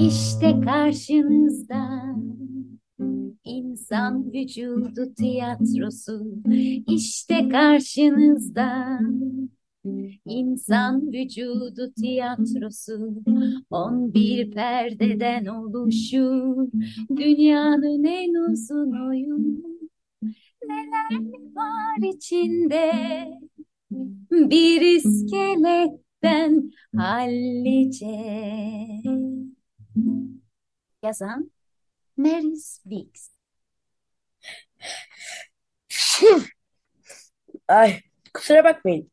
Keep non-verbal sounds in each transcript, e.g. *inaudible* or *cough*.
İşte karşınızda insan vücudu tiyatrosu. İşte karşınızda insan vücudu tiyatrosu. On bir perdeden oluşur dünyanın en uzun oyunu. Neler mi var içinde bir iskeletten hallice. Yazan Maris *laughs* Weeks. Ay kusura bakmayın.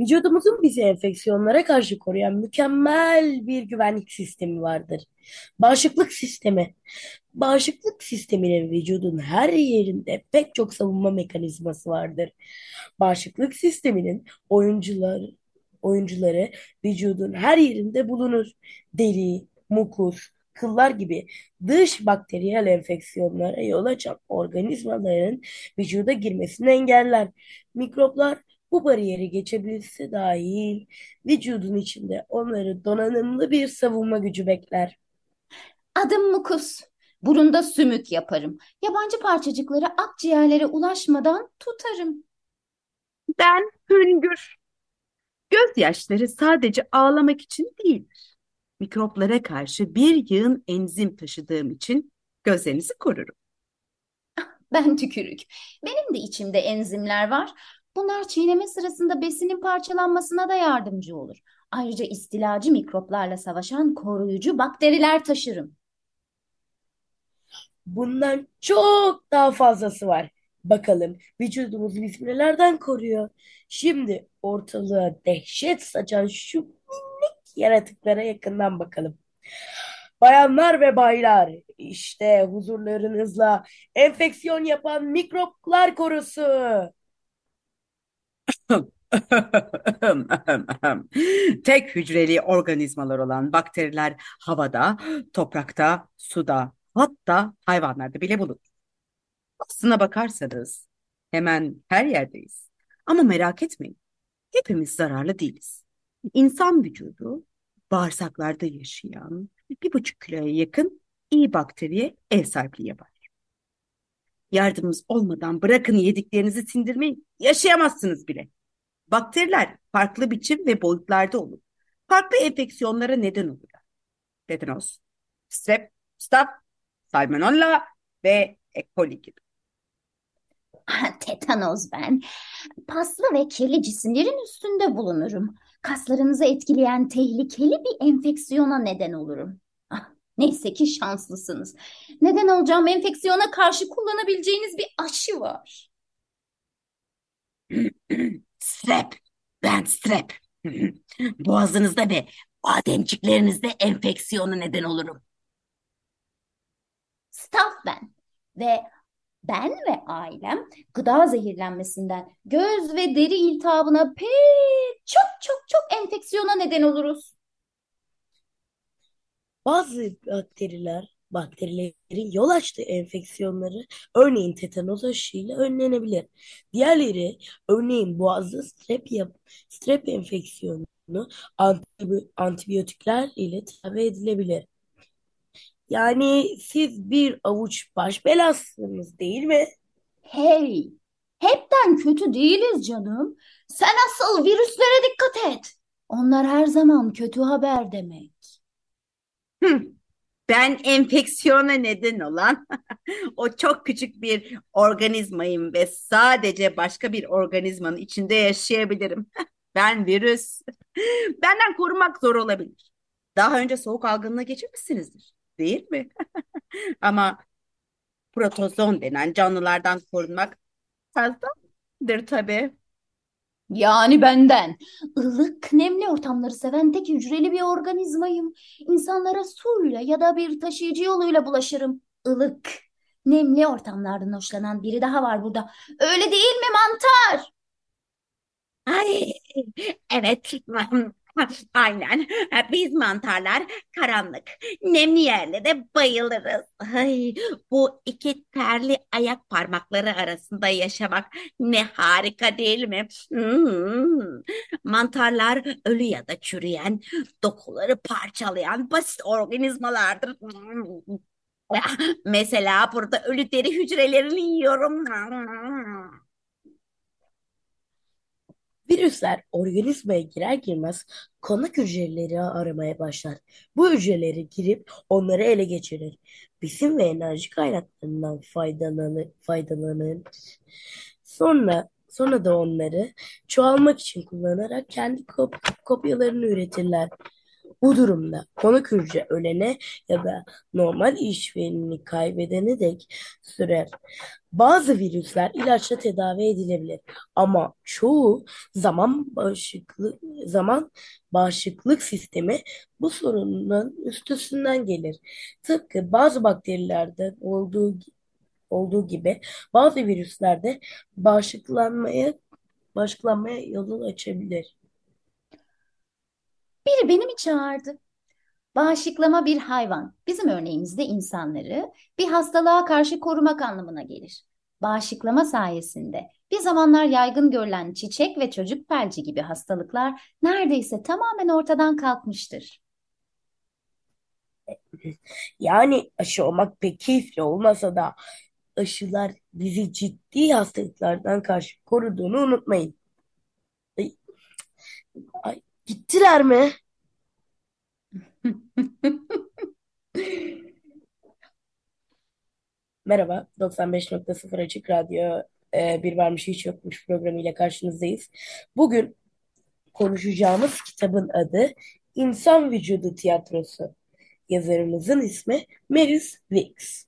Vücudumuzun bizi enfeksiyonlara karşı koruyan mükemmel bir güvenlik sistemi vardır. Bağışıklık sistemi. Bağışıklık sisteminin vücudun her yerinde pek çok savunma mekanizması vardır. Bağışıklık sisteminin oyuncular, oyuncuları vücudun her yerinde bulunur. Deri, mukus, kıllar gibi dış bakteriyel enfeksiyonlara yol açan organizmaların vücuda girmesini engeller. Mikroplar bu bariyeri geçebilse dahil vücudun içinde onları donanımlı bir savunma gücü bekler. Adım Mukus. Burunda sümük yaparım. Yabancı parçacıkları akciğerlere ulaşmadan tutarım. Ben Hüngür. Gözyaşları sadece ağlamak için değildir. Mikroplara karşı bir yığın enzim taşıdığım için gözlerinizi korurum. *laughs* Ben tükürük. Benim de içimde enzimler var. Bunlar çiğneme sırasında besinin parçalanmasına da yardımcı olur. Ayrıca istilacı mikroplarla savaşan koruyucu bakteriler taşırım. Bundan çok daha fazlası var. Bakalım vücudumuzu bizi nelerden koruyor? Şimdi ortalığa dehşet saçan şu yaratıklara yakından bakalım. Bayanlar ve baylar, işte huzurlarınızla enfeksiyon yapan mikroplar korusu. *laughs* Tek hücreli organizmalar olan bakteriler havada, toprakta, suda, hatta hayvanlarda bile bulunur. Aslına bakarsanız hemen her yerdeyiz. Ama merak etmeyin, hepimiz zararlı değiliz. İnsan vücudu bağırsaklarda yaşayan bir buçuk kiloya yakın iyi bakteriye ev sahipliği yapar. Yardımımız olmadan bırakın yediklerinizi sindirmeyi yaşayamazsınız bile. Bakteriler farklı biçim ve boyutlarda olur. Farklı enfeksiyonlara neden olurlar. Tetanos, strep, staph, salmonella ve E. gibi. Tetanoz ben. Paslı ve kirli cisimlerin üstünde bulunurum. Kaslarınızı etkileyen tehlikeli bir enfeksiyona neden olurum. Ah, neyse ki şanslısınız. Neden olacağım enfeksiyona karşı kullanabileceğiniz bir aşı var. Strep. Ben strep. Boğazınızda ve bademciklerinizde enfeksiyona neden olurum. Staf ben. Ve ben ve ailem gıda zehirlenmesinden göz ve deri iltihabına pek çok çok çok enfeksiyona neden oluruz. Bazı bakteriler, bakterilerin yol açtığı enfeksiyonları örneğin tetanoz aşıyla önlenebilir. Diğerleri örneğin boğazda strep, strep enfeksiyonunu antibi- antibiyotikler ile tedavi edilebilir. Yani siz bir avuç baş belasınız değil mi? Hey, hepten kötü değiliz canım. Sen asıl virüslere dikkat et. Onlar her zaman kötü haber demek. Hı, Ben enfeksiyona neden olan *laughs* o çok küçük bir organizmayım ve sadece başka bir organizmanın içinde yaşayabilirim. *laughs* Ben virüs. *laughs* Benden korunmak zor olabilir. Daha önce soğuk algınlığı geçirmişsinizdir, değil mi? *laughs* Ama protozon denen canlılardan korunmak fazladır tabii. Yani benden. Ilık, nemli ortamları seven tek hücreli bir organizmayım. İnsanlara suyla ya da bir taşıyıcı yoluyla bulaşırım. Ilık, nemli ortamlardan hoşlanan biri daha var burada. Öyle değil mi mantar? Ay, evet, aynen. Biz mantarlar karanlık, nemli yerlere bayılırız. Ay, bu iki terli ayak parmakları arasında yaşamak ne harika değil mi? Hmm. Mantarlar ölü ya da çürüyen, dokuları parçalayan basit organizmalardır. Hmm. Mesela burada ölü deri hücrelerini yiyorum. Virüsler organizmaya girer girmez konak hücreleri aramaya başlar. Bu hücreleri girip onları ele geçirir. Besin ve enerji kaynaklarından faydalanır, faydalanır. Sonra sonra da onları çoğalmak için kullanarak kendi kop- kopyalarını üretirler. Bu durumda konak hücre ölene ya da normal işlevini kaybedene dek sürer. Bazı virüsler ilaçla tedavi edilebilir ama çoğu zaman bağışıklık zaman bağışıklık sistemi bu sorunun üstesinden gelir. Tıpkı bazı bakterilerde olduğu olduğu gibi bazı virüslerde bağışıklanmaya bağışıklanmaya yol açabilir. Biri beni mi çağırdı? Bağışıklama bir hayvan, bizim örneğimizde insanları bir hastalığa karşı korumak anlamına gelir. Bağışıklama sayesinde bir zamanlar yaygın görülen çiçek ve çocuk felci gibi hastalıklar neredeyse tamamen ortadan kalkmıştır. *laughs* Yani aşı olmak pek keyifli olmasa da aşılar bizi ciddi hastalıklardan karşı koruduğunu unutmayın. Ay, ay, gittiler mi? *laughs* Merhaba, 95.0 Açık Radyo e, Bir Varmış Hiç Yokmuş programıyla karşınızdayız. Bugün konuşacağımız kitabın adı İnsan Vücudu Tiyatrosu. Yazarımızın ismi Meris Wicks.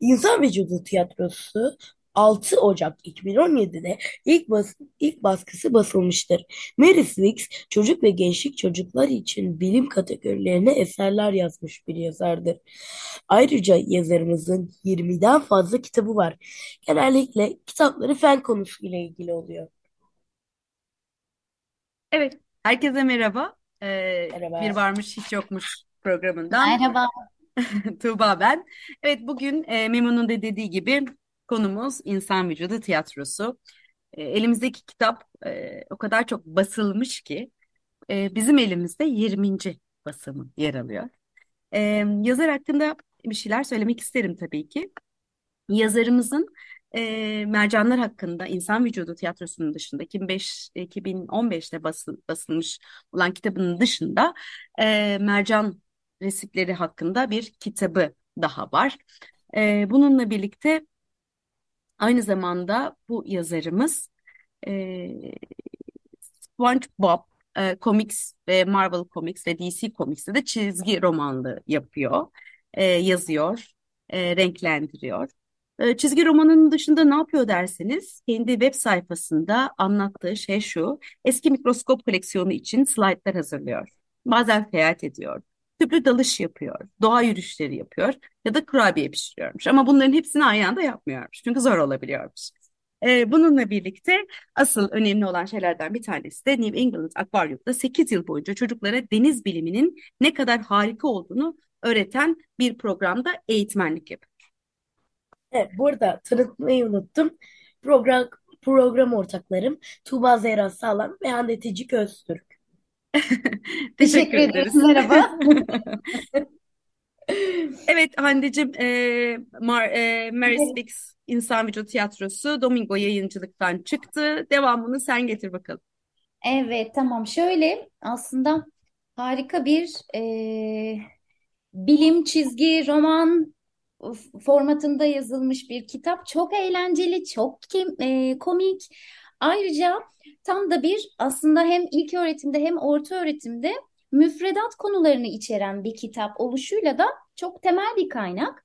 İnsan Vücudu Tiyatrosu 6 Ocak 2017'de ilk, bas ilk baskısı basılmıştır. Mary Wicks çocuk ve gençlik çocuklar için bilim kategorilerine eserler yazmış bir yazardır. Ayrıca yazarımızın 20'den fazla kitabı var. Genellikle kitapları fen konusuyla ilgili oluyor. Evet, herkese merhaba. Ee, Merhaba. Bir Varmış Hiç Yokmuş programından Merhaba. *laughs* Tuğba ben. Evet, bugün e, Memo'nun da dediği gibi konumuz İnsan Vücudu Tiyatrosu. E, elimizdeki kitap e, o kadar çok basılmış ki e, bizim elimizde 20. basımı yer alıyor. E, yazar hakkında bir şeyler söylemek isterim tabii ki. Yazarımızın e, Mercanlar hakkında İnsan Vücudu Tiyatrosu'nun dışında 2005, 2015'te basıl, basılmış olan kitabının dışında e, mercan resipleri hakkında bir kitabı daha var. E, bununla birlikte aynı zamanda bu yazarımız e, SpongeBob e, Comics ve Marvel Comics ve DC Comics'te de çizgi romanlı yapıyor, e, yazıyor, e, renklendiriyor. E, çizgi romanının dışında ne yapıyor derseniz, kendi web sayfasında anlattığı şey şu, eski mikroskop koleksiyonu için slaytlar hazırlıyor. Bazen seyahat ediyor, tüplü dalış yapıyor, doğa yürüyüşleri yapıyor ya da kurabiye pişiriyormuş. Ama bunların hepsini aynı anda yapmıyormuş, çünkü zor olabiliyormuş. E, bununla birlikte asıl önemli olan şeylerden bir tanesi de New England Akvaryum'da 8 yıl boyunca çocuklara deniz biliminin ne kadar harika olduğunu öğreten bir programda eğitmenlik yapıyor. Evet, burada tanıtmayı unuttum. Program program ortaklarım Tuğba Zehra Sağlam ve Hande Ticik Öztürk. *laughs* Teşekkür Teşekkür ederiz. Merhaba. *laughs* Evet Hande'cim, e, Mar, e, Mary Speaks İnsan Vücudu Tiyatrosu Domingo yayıncılıktan çıktı. Devamını sen getir bakalım. Evet, tamam. Şöyle aslında harika bir e, bilim çizgi roman f- formatında yazılmış bir kitap. Çok eğlenceli, çok kim, e, komik. Ayrıca tam da bir aslında hem ilk öğretimde hem orta öğretimde müfredat konularını içeren bir kitap oluşuyla da çok temel bir kaynak.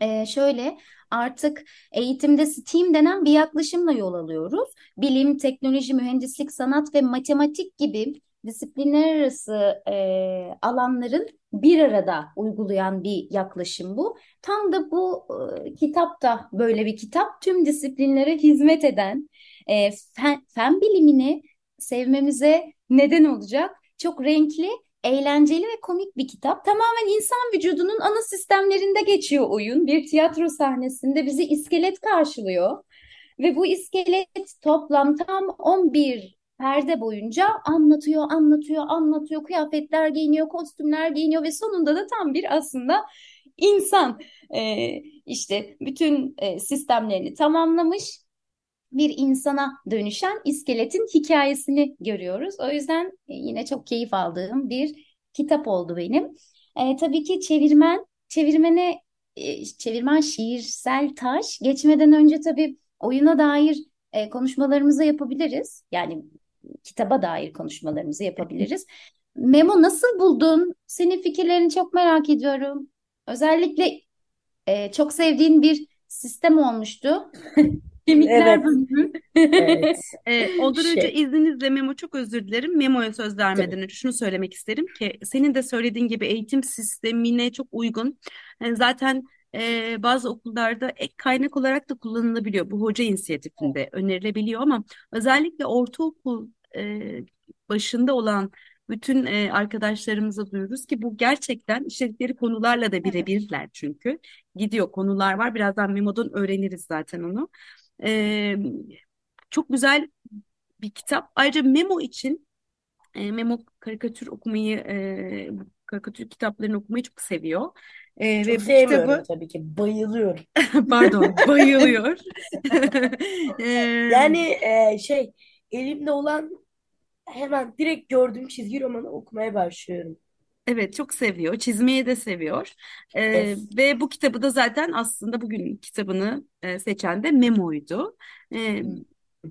Ee, şöyle artık eğitimde STEAM denen bir yaklaşımla yol alıyoruz. Bilim, teknoloji, mühendislik, sanat ve matematik gibi disiplinler arası e, alanların bir arada uygulayan bir yaklaşım bu. Tam da bu e, kitap da böyle bir kitap. Tüm disiplinlere hizmet eden e, fen, fen bilimini sevmemize neden olacak. Çok renkli eğlenceli ve komik bir kitap. Tamamen insan vücudunun ana sistemlerinde geçiyor oyun. Bir tiyatro sahnesinde bizi iskelet karşılıyor. Ve bu iskelet toplam tam 11 perde boyunca anlatıyor, anlatıyor, anlatıyor. Kıyafetler giyiniyor, kostümler giyiniyor ve sonunda da tam bir aslında insan e, işte bütün e, sistemlerini tamamlamış bir insana dönüşen iskeletin hikayesini görüyoruz. O yüzden e, yine çok keyif aldığım bir kitap oldu benim. E, tabii ki çevirmen, çevirmene e, çevirmen şiirsel taş. Geçmeden önce tabii oyuna dair e, konuşmalarımızı yapabiliriz. Yani kitaba dair konuşmalarımızı yapabiliriz. *laughs* Memo nasıl buldun? Senin fikirlerini çok merak ediyorum. Özellikle e, çok sevdiğin bir sistem olmuştu. *laughs* Kemikler Evet, bölümü. evet. *laughs* Ee, ondan önce Şey, izninizle Memo çok özür dilerim. Memo'ya söz vermeden tabii. önce şunu söylemek isterim ki senin de söylediğin gibi eğitim sistemine çok uygun. Yani zaten e, bazı okullarda ek kaynak olarak da kullanılabiliyor. Bu hoca inisiyatifinde önerilebiliyor ama özellikle ortaokul e, başında olan bütün e, arkadaşlarımıza duyuruz ki bu gerçekten işledikleri konularla da birebirler çünkü. Gidiyor konular var. Birazdan Memo'dan öğreniriz zaten onu. Ee, çok güzel bir kitap. Ayrıca Memo için e, Memo karikatür okumayı, e, karikatür kitaplarını okumayı çok seviyor. E, Çok ve sevmiyorum kitabı, tabii ki. Bayılıyorum. *laughs* pardon, bayılıyor. *laughs* E, Yani e, şey elimde olan hemen direkt gördüğüm çizgi romanı okumaya başlıyorum. Evet, çok seviyor. Çizmeyi de seviyor. E, Yes. ve bu kitabı da zaten aslında bugün kitabını e, seçen de Memo'ydu. E,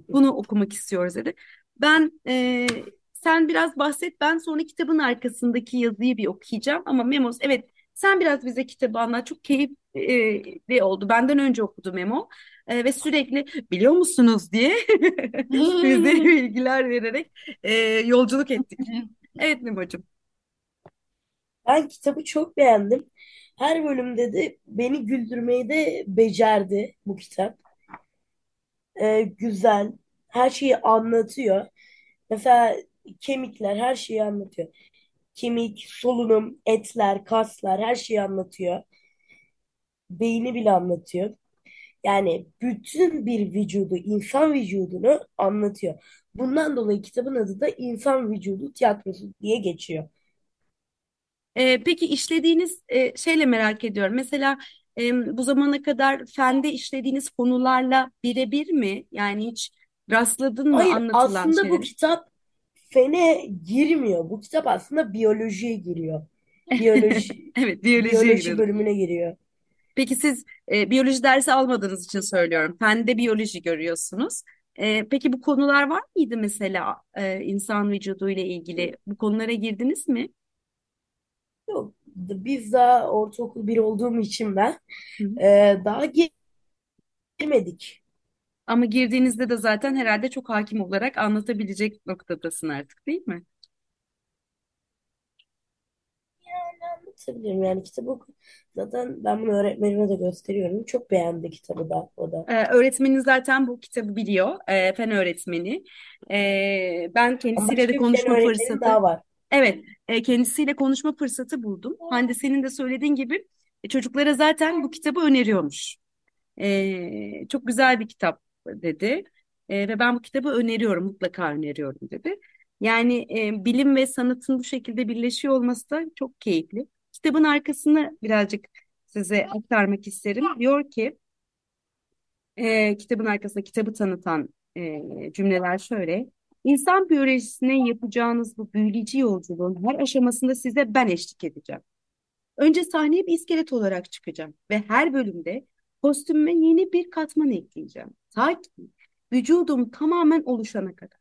bunu okumak istiyoruz dedi. Ben e, sen biraz bahset ben sonra kitabın arkasındaki yazıyı bir okuyacağım ama Memos evet sen biraz bize kitabı anlat çok keyifli oldu. Benden önce okudu Memo E, ve sürekli biliyor musunuz diye *laughs* bize bilgiler vererek e, yolculuk ettik. *laughs* Evet Memo'cum. Ben kitabı çok beğendim. Her bölümde de beni güldürmeyi de becerdi bu kitap. E, güzel. Her şeyi anlatıyor. Mesela kemikler her şeyi anlatıyor. Kemik, solunum, etler, kaslar her şeyi anlatıyor. Beyni bile anlatıyor. Yani bütün bir vücudu, insan vücudunu anlatıyor. Bundan dolayı kitabın adı da İnsan Vücudu Tiyatrosu diye geçiyor. E, peki işlediğiniz e, şeyle merak ediyorum. Mesela e, bu zamana kadar fende işlediğiniz konularla birebir mi? Yani hiç rastladın mı Hayır, anlatılan aslında bu şeyleri? kitap fene girmiyor. Bu kitap aslında biyolojiye giriyor. Biyoloji *laughs* Evet, biyolojiye biyoloji girelim. bölümüne giriyor. Peki siz e, biyoloji dersi almadığınız için söylüyorum. Fende biyoloji görüyorsunuz. E, peki bu konular var mıydı mesela e, insan vücudu ile ilgili? Bu konulara girdiniz mi? Yok, biz daha ortaokul bir olduğum için ben Hı hı. e, daha girmedik. Ama girdiğinizde de zaten herhalde çok hakim olarak anlatabilecek noktadasın artık, değil mi? Anlatabilirim yani kitabı oku- zaten ben bunu öğretmenime de gösteriyorum. Çok beğendi kitabı da o da. Ee, öğretmenin zaten bu kitabı biliyor. Ee, fen öğretmeni. Ee, ben Ama kendisiyle başka de bir fen konuşma fırsatı daha var. Evet, e, kendisiyle konuşma fırsatı buldum. Hande senin de söylediğin gibi e, çocuklara zaten bu kitabı öneriyormuş. E, çok güzel bir kitap dedi. E, ve ben bu kitabı öneriyorum, mutlaka öneriyorum dedi. Yani e, bilim ve sanatın bu şekilde birleşiyor olması da çok keyifli. Kitabın arkasını birazcık size aktarmak isterim. Diyor ki e, kitabın arkasında kitabı tanıtan e, cümleler şöyle. İnsan biyolojisine yapacağınız bu büyüleyici yolculuğun her aşamasında size ben eşlik edeceğim. Önce sahneye bir iskelet olarak çıkacağım ve her bölümde kostümüme yeni bir katman ekleyeceğim. Ta ki vücudum tamamen oluşana kadar.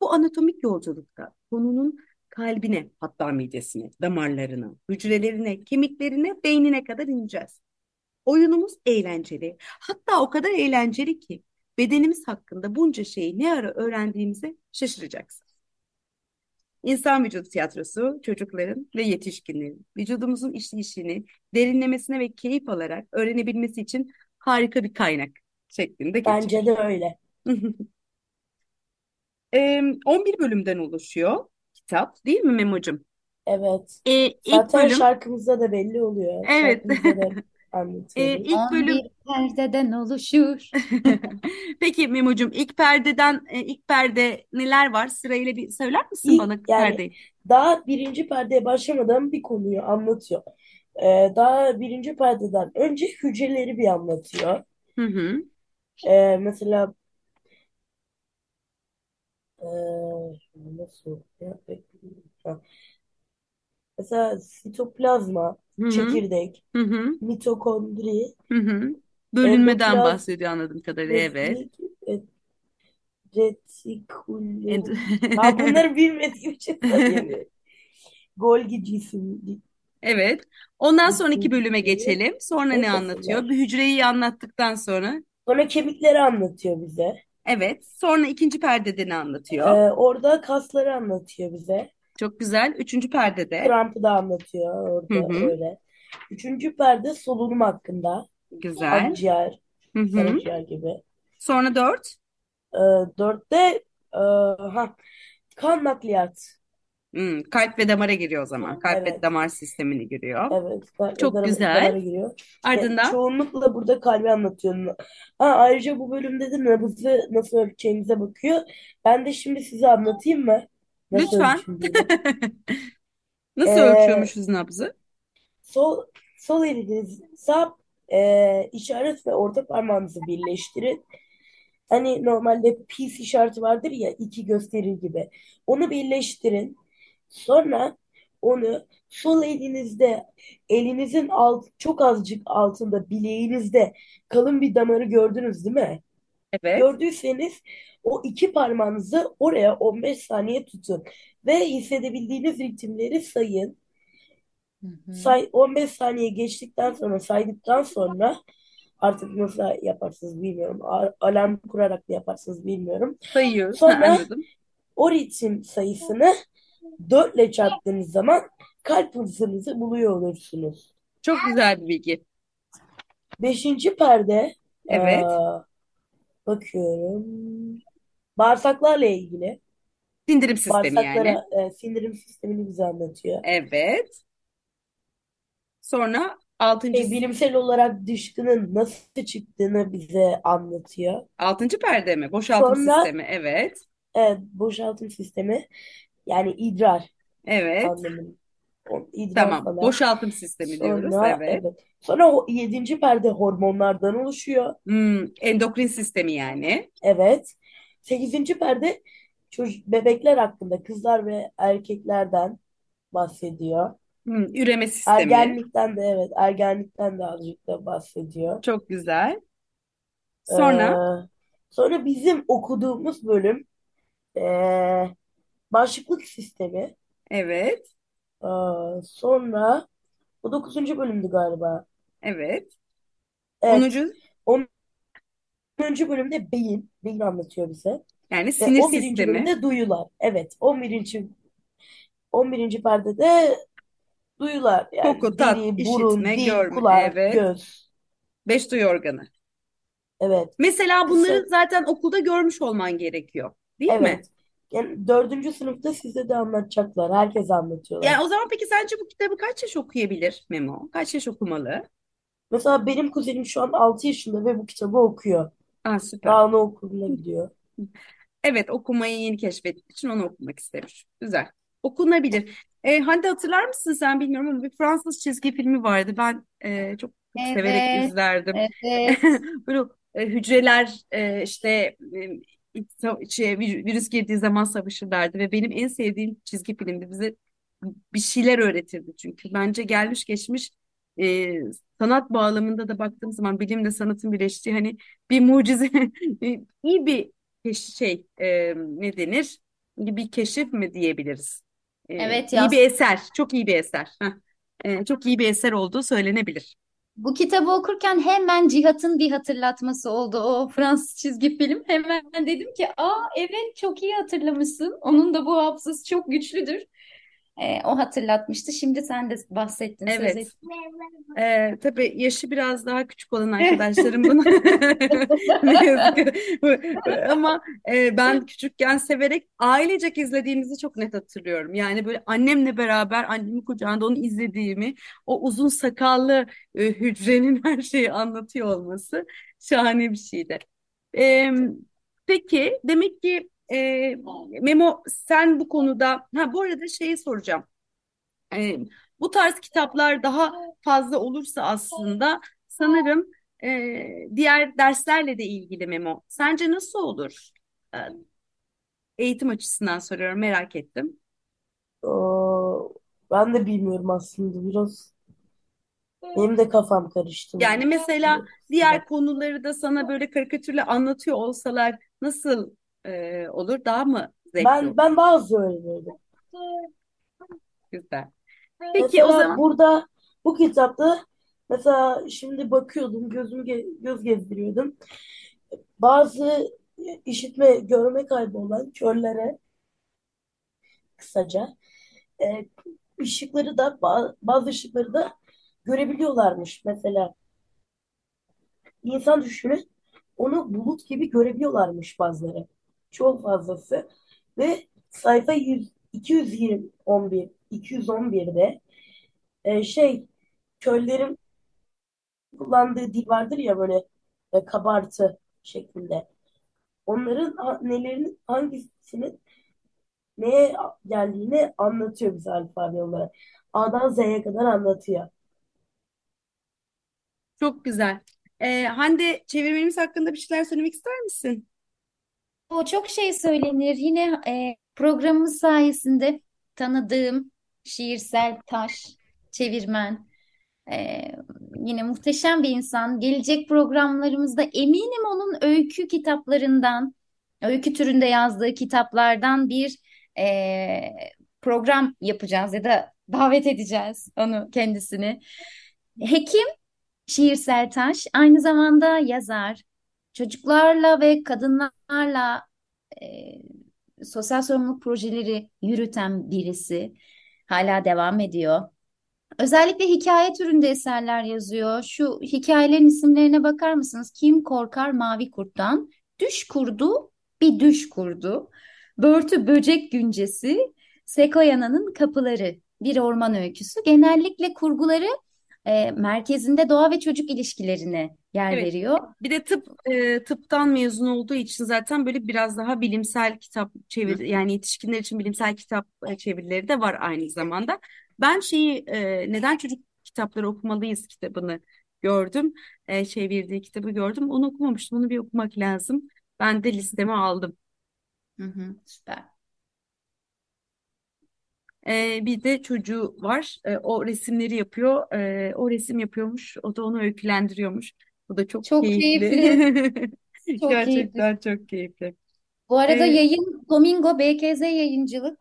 Bu anatomik yolculukta konunun kalbine, hatta midesine, damarlarına, hücrelerine, kemiklerine, beynine kadar ineceğiz. Oyunumuz eğlenceli. Hatta o kadar eğlenceli ki bedenimiz hakkında bunca şeyi ne ara öğrendiğimize şaşıracaksın. İnsan vücudu tiyatrosu çocukların ve yetişkinlerin vücudumuzun işleyişini derinlemesine ve keyif alarak öğrenebilmesi için harika bir kaynak şeklinde geçer. Bence de öyle. *laughs* Em, 11 bölümden oluşuyor kitap, değil mi Memo'cum? Evet. E, ilk Zaten bölüm, şarkımızda da belli oluyor. evet. Şarkımızda da *laughs* E, anlatıyoruz. ilk bölüm. 11 perdeden oluşur. *laughs* Peki Memo'cum, ilk perdeden, e, ilk perde neler var? Sırayla bir söyler misin İlk bana yani perdeyi? daha birinci perdeye başlamadan bir konuyu anlatıyor. Ee, daha birinci perdeden önce hücreleri bir anlatıyor. Hı hı. Ee, mesela ee, nasıl ya? Ha. Mesela sitoplazma, Hı hı. çekirdek, Hı hı. mitokondri, Hı hı. Bölünmeden endoplazm, bahsediyor anladığım kadarıyla. Evet. retrik, et- retikulum. End- Ha bunları *laughs* bilmediğim için söyleyemiyorum. Golgi cisim, Evet. Ondan sonraki bölüme cisimleri geçelim. Sonra ne anlatıyor? Bir hücreyi anlattıktan sonra. Sonra kemikleri anlatıyor bize. Evet. Sonra ikinci perdede ne Ee, anlatıyor? orada kasları anlatıyor bize. Çok güzel. Üçüncü perdede. Krampı da anlatıyor Hı orada hı. öyle. Üçüncü perde solunum hakkında. Güzel. Akciğer, Hı hı. karaciğer gibi. Sonra dört. Ee, dörtte e, ha, kan nakliyat. Hmm, kalp ve damara giriyor o zaman. Kalp ve Evet, damar sistemini giriyor. evet. Kalp ve Çok damara, güzel. damara giriyor. Ya, Ardından çoğunlukla burada kalbi anlatıyor. Ha, ayrıca bu bölümde de nabızı nasıl ölçeceğimize bakıyor. Ben de şimdi size anlatayım mı? Nasıl lütfen. *laughs* Nasıl Ee, ölçüyormuşuz nabzı? sol sol eliniz sağ e, işaret ve orta parmağınızı birleştirin. Hani normalde peace işareti vardır ya iki gösterir gibi. Onu birleştirin. Sonra onu sol elinizde elinizin alt, çok azıcık altında bileğinizde kalın bir damarı gördünüz değil mi? Evet. Gördüyseniz o iki parmağınızı oraya 15 saniye tutun ve hissedebildiğiniz ritimleri sayın. Hı hı. Say 15 saniye geçtikten sonra saydıktan sonra artık nasıl yaparsınız bilmiyorum. A- Alarm kurarak mı yaparsınız bilmiyorum. Sayıyoruz. Ha, Sonra anladım. o ritim sayısını 4 ile çarptığınız zaman kalp hızınızı buluyor olursunuz. Çok güzel bir bilgi. Beşinci perde Evet. aa, bakıyorum. Bağırsaklarla ilgili. Sindirim sistemi yani. Bağırsaklara e, sindirim sistemini bize anlatıyor. Evet. Sonra Şey, altıncı, bilimsel olarak dışkının nasıl çıktığını bize anlatıyor. altıncı perde mi? Boşaltım Sonra sistemi. Evet. evet, boşaltım sistemi yani idrar Evet. anlamında. İdrar Tamam. falan. Boşaltım sistemi diyoruz. Sonra Evet. evet. Sonra o yedinci perde hormonlardan oluşuyor. Hmm, endokrin sistemi yani. Evet. Sekizinci perde çocuk, bebekler hakkında kızlar ve erkeklerden bahsediyor. Hmm, üreme sistemi. Ergenlikten de evet ergenlikten de azıcık da bahsediyor. Çok güzel. Ee, Sonra sonra bizim okuduğumuz bölüm ee, bağışıklık sistemi. evet. Ee, sonra bu dokuzuncu bölümdü galiba. Evet. Evet. Onuncu Onuncu bölümde beyin. Beyin anlatıyor bize. yani Ve sinir 11. sistemi. bölümde duyular. Evet. 11. 11. perdede duyular. Yani Koku, tat, dili, burun, işitme, dil, görme. kulak, Evet. göz. Beş duyu organı. Evet. Mesela bunları Kısa. zaten okulda görmüş olman gerekiyor. Değil mi? Evet. Yani dördüncü sınıfta size de anlatacaklar. Herkese anlatıyorlar. Yani o zaman peki sence bu kitabı kaç yaş okuyabilir Memo? Kaç yaş okumalı? Mesela benim kuzenim şu an 6 yaşında ve bu kitabı okuyor. Aa, süper. Daha anaokuluna gidiyor. Evet okumayı yeni keşfettiği için onu okumak istemiş. Güzel. Okunabilir. E, Hande hatırlar mısın sen bilmiyorum ama bir Fransız çizgi filmi vardı. Ben e, çok, çok severek Evet, izlerdim. evet. *laughs* Böyle e, hücreler e, işte e, şey, vir- virüs girdiği zaman savaşırlardı ve benim en sevdiğim çizgi filmdi. Bize bir şeyler öğretirdi çünkü. Bence gelmiş geçmiş e, sanat bağlamında da baktığım zaman bilimle sanatın birleştiği hani bir mucize *laughs* iyi bir şey e, ne denir? Bir keşif mi diyebiliriz? E, Evet iyi bir eser, çok iyi bir eser. Heh. E, çok iyi bir eser olduğu söylenebilir. Bu kitabı okurken hemen Cihat'ın bir hatırlatması oldu. O Fransız çizgi film. Hemen dedim ki, aa evet çok iyi hatırlamışsın. Onun da bu hafızası çok güçlüdür. Ee, o hatırlatmıştı. Şimdi sen de bahsettin, söz Evet. ettin. Ee, tabii yaşı biraz daha küçük olan arkadaşlarım bunu *laughs* *laughs* ne yazık ki ama e, ben küçükken severek ailecek izlediğimizi çok net hatırlıyorum. Yani böyle annemle beraber annemin kucağında onu izlediğimi, o uzun sakallı e, hücrenin *laughs* her şeyi anlatıyor olması şahane bir şeydi. Ee, peki demek ki e, Memo sen bu konuda ha bu arada şeyi soracağım. E, bu tarz kitaplar daha fazla olursa aslında sanırım e, diğer derslerle de ilgili Memo. Sence nasıl olur? E, eğitim açısından soruyorum, merak ettim. Aa, ben de bilmiyorum aslında biraz. Benim de kafam karıştı. Yani mesela diğer konuları da sana böyle karikatürle anlatıyor olsalar nasıl e, olur? Daha mı zevkli Ben olur? ben bazı öğrenirdim. Güzel. Peki o Mesela zaman burada bu kitapta mesela şimdi bakıyordum gözümü ge- göz gezdiriyordum. Bazı işitme görme kaybı olan körlere kısaca e, ışıkları da ba- bazı ışıkları da görebiliyorlarmış. Mesela insan düşünün onu bulut gibi görebiliyorlarmış bazıları. Çok fazlası ve sayfa 100, 211 211'de e, şey köllerin kullandığı dil vardır ya böyle e, kabartı şeklinde. Onların ha- nelerinin hangisinin neye geldiğini anlatıyor bize alfabe olarak. A'dan Z'ye kadar anlatıyor. çok güzel. E, Hande çevirmenimiz hakkında bir şeyler söylemek ister misin? O çok şey söylenir. Yine e, programımız sayesinde tanıdığım şiirsel taş, çevirmen, e, yine muhteşem bir insan. Gelecek programlarımızda eminim onun öykü kitaplarından, öykü türünde yazdığı kitaplardan bir e, program yapacağız ya da davet edeceğiz onu kendisini. Hekim Şiirsel Taş aynı zamanda yazar. Çocuklarla ve kadınlarla e, sosyal sorumluluk projeleri yürüten birisi. Hala devam ediyor. Özellikle hikaye türünde eserler yazıyor. Şu hikayelerin isimlerine bakar mısınız? Kim korkar mavi kurttan? Düş kurdu, bir düş kurdu. Börtü böcek güncesi, Sekoyana'nın kapıları. Bir orman öyküsü. Genellikle kurguları e, merkezinde doğa ve çocuk ilişkilerine yer Evet. veriyor. Bir de tıp e, tıptan mezun olduğu için zaten böyle biraz daha bilimsel kitap çevir yani yetişkinler için bilimsel kitap e, çevirileri de var aynı zamanda. Ben şeyi e, neden çocuk kitapları okumalıyız kitabını gördüm. E, çevirdiği kitabı gördüm. Onu okumamıştım. Onu bir okumak lazım. Ben de listeme aldım. Hı hı, süper. E, bir de çocuğu var. E, o resimleri yapıyor. E, o resim yapıyormuş. O da onu öykülendiriyormuş. Bu da çok Çok keyifli. keyifli. *laughs* Çok keyifli. Gerçekten çok keyifli. Bu arada Ee, yayın Domingo BKZ Yayıncılık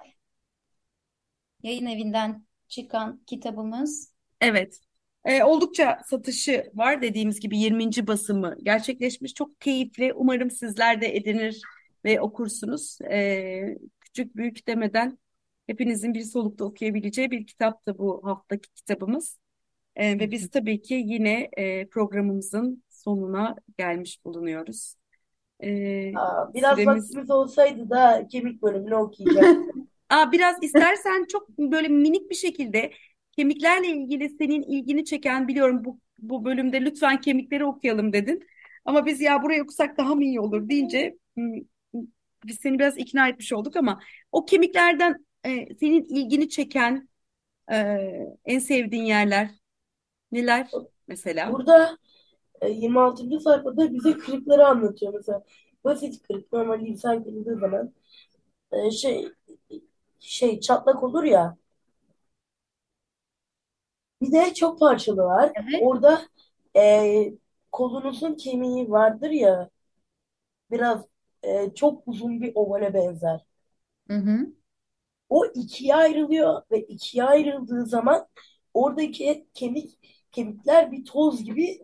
yayın evinden çıkan kitabımız. Evet. Ee, oldukça satışı var dediğimiz gibi 20. basımı gerçekleşmiş. Çok keyifli. Umarım sizler de edinir ve okursunuz. Ee, küçük büyük demeden hepinizin bir solukta okuyabileceği bir kitap da bu haftaki kitabımız. Ee, ve biz tabii ki yine e, programımızın sonuna gelmiş bulunuyoruz. Ee, Aa, biraz süremiz vaktimiz olsaydı da kemik bölümünü okuyacaktım. *laughs* Aa, biraz istersen çok böyle minik bir şekilde kemiklerle ilgili senin ilgini çeken biliyorum bu bu bölümde lütfen kemikleri okuyalım dedin. Ama biz ya burayı okusak daha mı iyi olur deyince biz seni biraz ikna etmiş olduk ama o kemiklerden e, senin ilgini çeken e, en sevdiğin yerler neler mesela? Burada e, 26. sayfada bize kırıkları anlatıyor. Mesela basit kırık normal insan kırıldığı zaman e, şey şey çatlak olur ya. Bir de çok parçalı var. Evet. Orada e, kolunuzun kemiği vardır ya biraz e, çok uzun bir ovale benzer. Hı hı. O ikiye ayrılıyor ve ikiye ayrıldığı zaman oradaki kemik kemikler bir toz gibi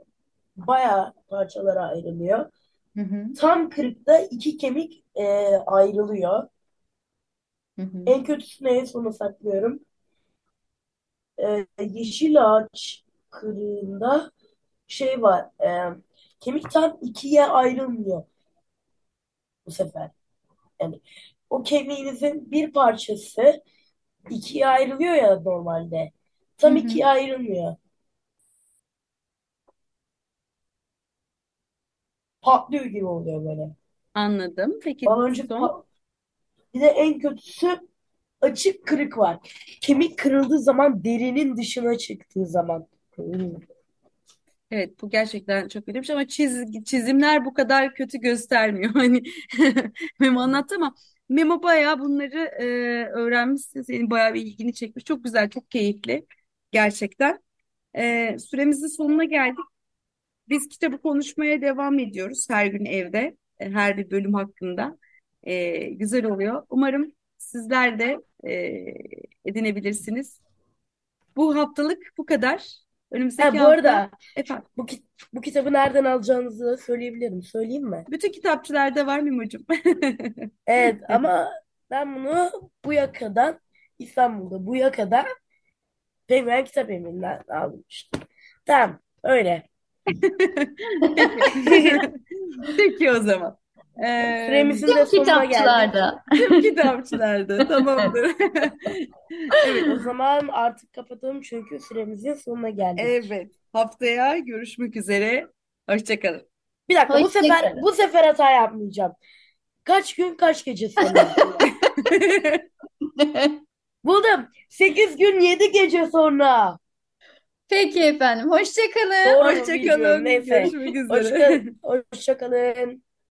bayağı parçalara ayrılıyor. Hı hı, Tam kırıkta iki kemik e, ayrılıyor. hı hı. En kötüsünü en sona saklıyorum. E, yeşil ağaç kırığında şey var. e, kemik tam ikiye ayrılmıyor bu sefer. Yani o kemiğinizin bir parçası ikiye ayrılıyor ya normalde. Hı Tam hı. ikiye ayrılmıyor. Patlıyor gibi oluyor böyle. Anladım. Peki Baloncuk son? pa- Bir de en kötüsü açık kırık var. Kemik kırıldığı zaman derinin dışına çıktığı zaman. Hmm. Evet bu gerçekten çok önemli ama çiz, çizimler bu kadar kötü göstermiyor. *laughs* Hani *laughs* Memo anlattı ama Memo bayağı bunları e, öğrenmişsin. Senin bayağı bir ilgini çekmiş. Çok güzel, çok keyifli gerçekten. E, süremizin sonuna geldik. Biz kitabı konuşmaya devam ediyoruz her gün evde, e, her bir bölüm hakkında. E, güzel oluyor. Umarım sizler de e, edinebilirsiniz. Bu haftalık bu kadar. Önümüzdeki Ha bu hafta arada efendim. bu, ki- bu kitabı nereden alacağınızı da söyleyebilirim. Söyleyeyim mi? Bütün kitapçılarda var Mimo'cum. *laughs* Evet ama ben bunu bu yakadan İstanbul'da bu yakadan Penguin Kitap Evi'nden almıştım. Tamam öyle. *laughs* Peki. *laughs* Peki o zaman. Ee, Süremizin Tüm de sonuna geldik. kitapçılarda. tüm kitapçılarda tamamdır. *laughs* Evet, O zaman artık kapatalım çünkü süremizin sonuna geldik. evet. Haftaya görüşmek üzere. Hoşça kalın. Bir dakika bu sefer Hoşçakalın. bu sefer hata yapmayacağım. Kaç gün kaç gece sonra? *laughs* Buldum. 8 gün 7 gece sonra. Peki efendim. Hoşça kalın. Doğru Hoşça bilmiyorum. kalın. Neyse. Görüşmek üzere. Hoşça, hoşça kalın.